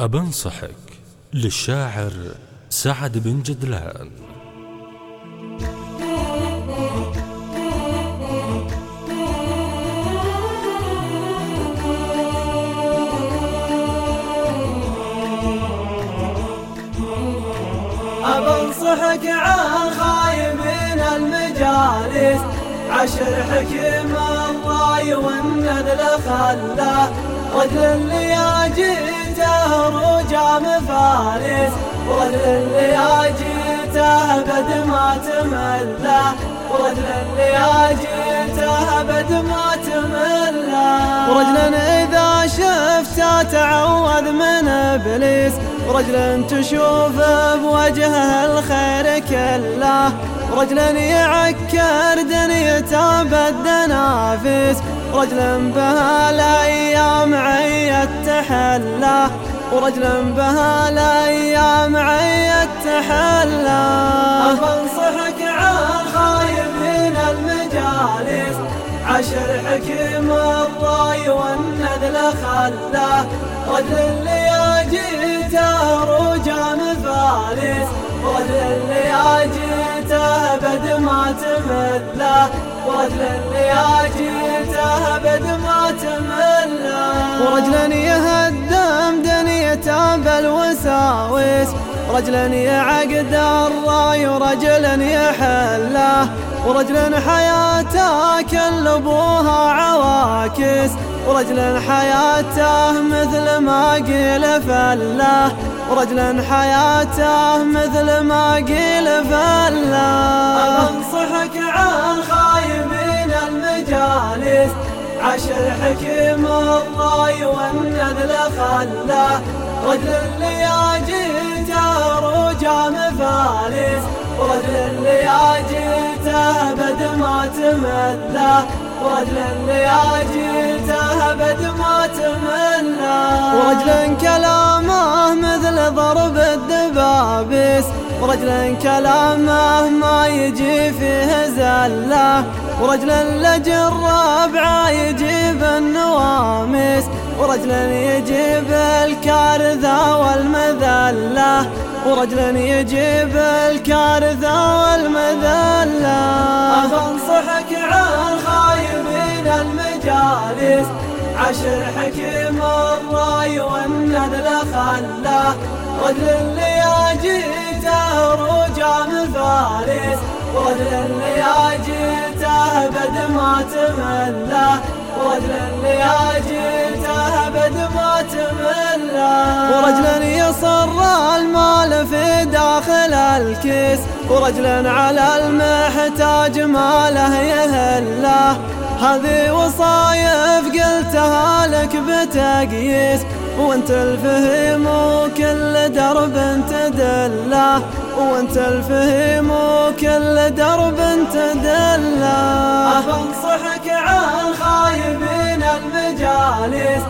أبنصحك للشاعر سعد بن جدلان. أبنصحك عن خايبين المجالس عشر حكم الله والنذل خلاه. رجل اللي جيته رجع مفارس ورجل اللي جيته بد ما تمله ورجل اللي جيته بد ما تمله ورجل إذا شفته تعوذ من إبليس. ورجل تشوف بوجهه الخير كله. ورجل يعكر دنيته بالدنافس. رجل بها الأيام عيت تحلى ورجل بها الأيام عيت تحلى أنصحك عن خايبين المجالس. عشر حكيم الله والنذل خلاه رجل اللي جيته رجع مفارس رجل اللي جيته بد ما تمله ورجل اللي جيته بد ما تمله ورجل يهدم دنيته بالوساوس. رجلا يعقد الرأي ورجلا يحله ورجل حياته كل ابوها عواكس. ورجل حياته مثل ما قيل فله ورجل حياته مثل ما قيل فله أنصحك عن المجالس عشر حكيم الله والنذل خلاه رجل اللي رجع مفارس ورجل اللي بد ما تمله ورجل اللي بد ما تمله ورجل كلامه مثل ضرب الدبابس ورجل كلامه ما يجي فيه زلة. ورجل لجرب يجيب النوامس ورجل يجيب الكارثة والمذلة ورجل يجيب الكارثة والمذلة. أنصحك عن خايبين المجالس عشر حكيم الراي والنذل خلاه رجل اللي جيته رجع مفارس ورجل اللي جيته بد ما تمله ورجل اللي جيته بد ما تمله ورجل يصر المال في داخل الكيس ورجل على المحتاج ماله يهله هذه وصايف قلتها لك بتقييس وانت الفهم وكل درب تدله وانت الفهم وكل درب تدله أنصحك عن خايبين المجالس.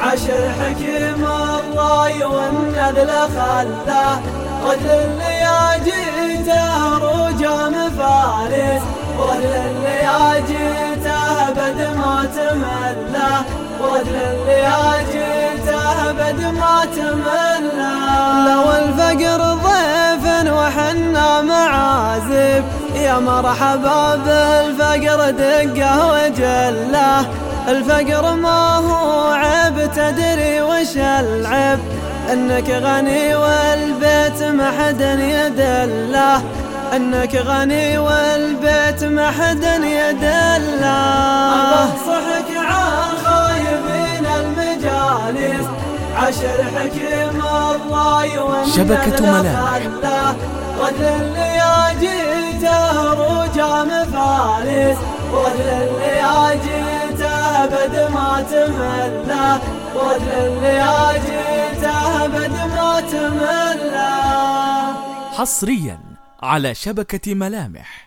عشر حكيم الله والنذل خلاه رجل اللي جيته رجع مفارس ورجل اللي جيته بد ما تمله ورجل اللي جيته بد ما تمله معازف يا مرحبا بالفقر دقه وجله. الفقر ما هو عيب تدري وش العيب؟ إنك غني والبيت ما حد يدله. إنك غني والبيت ما حد يدله. انصحك عن خايبين المجالس عشر حكيم الله شبكة ملاح اللي جيته رجع مفارس اللي جيته بد ما ورجل اللي جيته بد ما تمله حصريا على شبكة ملامح.